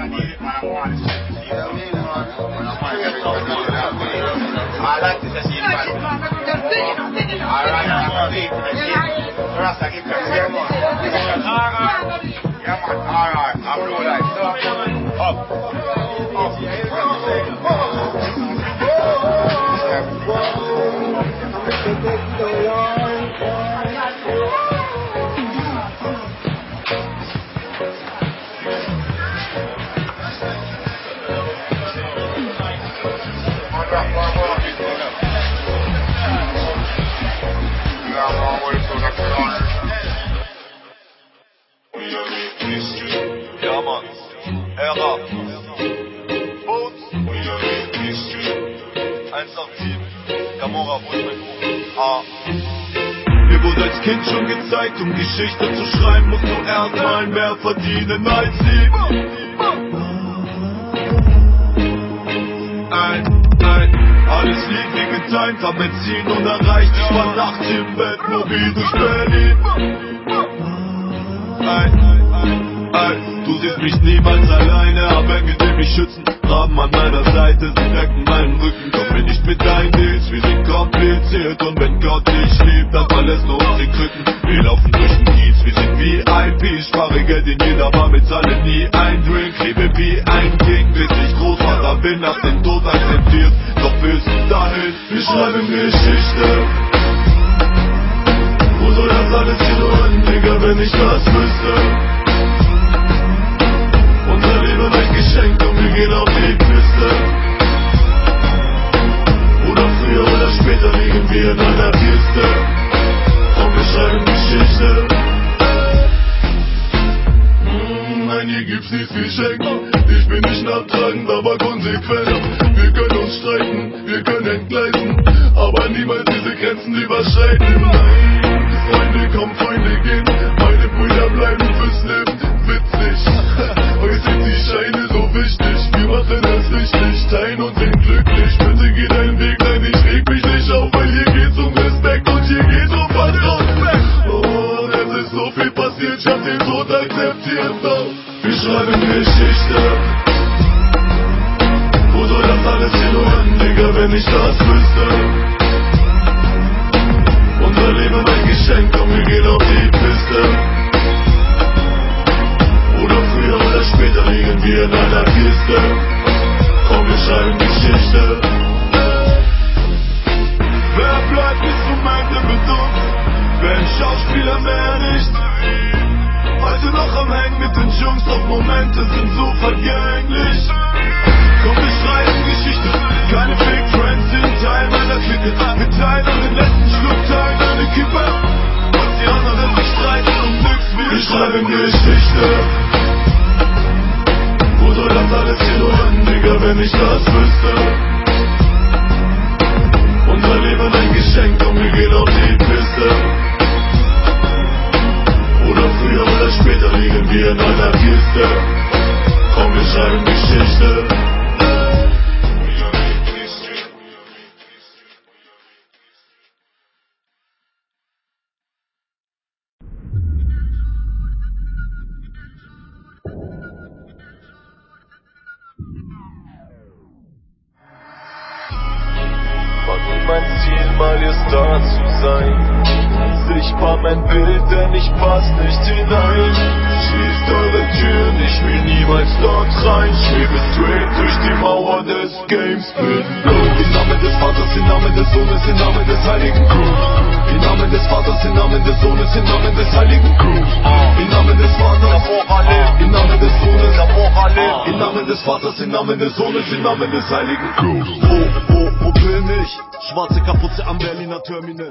All right, all right. Doing that. Up. Ja, Mann. Ära. Bones. 187. Gamora, wo ist mein Buch? Ah. Mir wurde als Kind schon gezeigt, um Geschichte zu schreiben, musst du erstmal mehr verdienen als sie. Ein, ein, alles liegt wie getimt, hab mein Ziel nun erreicht. Ich war nachts im Bett, mobil durch Berlin. Ein, ein, du siehst mich niemals alleine, hab Engel, die mich schützen, haben an meiner Seite, sie decken meinen Rücken, komm mir nicht mit deinen Deals, wir sind kompliziert. Und wenn Gott dich liebt, dann verlässt du uns die Krücken, wir laufen durch den Kiez, wir sind VIP, spare Geld in jeder Bar, bezahle nie ein Drink, lebe wie ein King, bis ich Großvater bin, nach dem Tod akzeptiert, doch bis dahin, wir schreiben Geschichte. Wenn ich das wüsste? Unser Leben ein Geschenk und wir gehen auf die Küste. Oder früher oder später liegen wir in einer Kiste. Und wir schreiben Geschichte. Mm, Nein, hier gibt's nichts wie schenken. Ich bin nicht nachtragend, aber konsequent. Wir können uns streiten, wir können entgleisen, aber niemals diese Grenzen überschreiten. Nein, Freunde kommen, Freunde gehen, bleiben fürs Leben witzig. Euch sind die Scheine so wichtig, wir machen es richtig, teilen und sind glücklich. Bitte geh deinen Weg, nein, ich reg mich nicht auf, weil hier geht's um Respekt und hier geht's um Vertrauen. Oh, es ist so viel passiert, ich hab den Tod akzeptiert, doch wir schreiben Geschichte. Wo soll das alles hin, Digga, wenn ich das wüsste? Nicht. Heute noch am Hängen mit den Jungs, doch Momente sind so vergänglich. Komm, wir schreiben Geschichte. Keine Fake Friends sind Teil meiner Clique. Wir teilen den letzten Schluck, teilen eine Kippe. Und die anderen sich streiten um nix. Wir schreiben Geschichte. Wo soll das alles hier nur hin, Digga, wenn ich das mein Ziel, mal ihr Star zu sein. Sichtbar mein Bild, denn ich pass nicht hinein. Schließt eure Türen, ich will niemals dort rein. Schwebe straight durch die Mauer des Games, bin low. Im Namen des Vaters, im Namen des Sohnes, im Namen des Heiligen Crew. Im Namen des Vaters, im Namen des Sohnes, im Namen des Heiligen Crew. Im Namen des Vaters, im Namen des Sohnes, im Namen des Vaters, im Namen des Sohnes, im Namen des Heiligen Crew. Wo, wo, wo bin ich? Schwarze Kapuze am Berliner Terminal.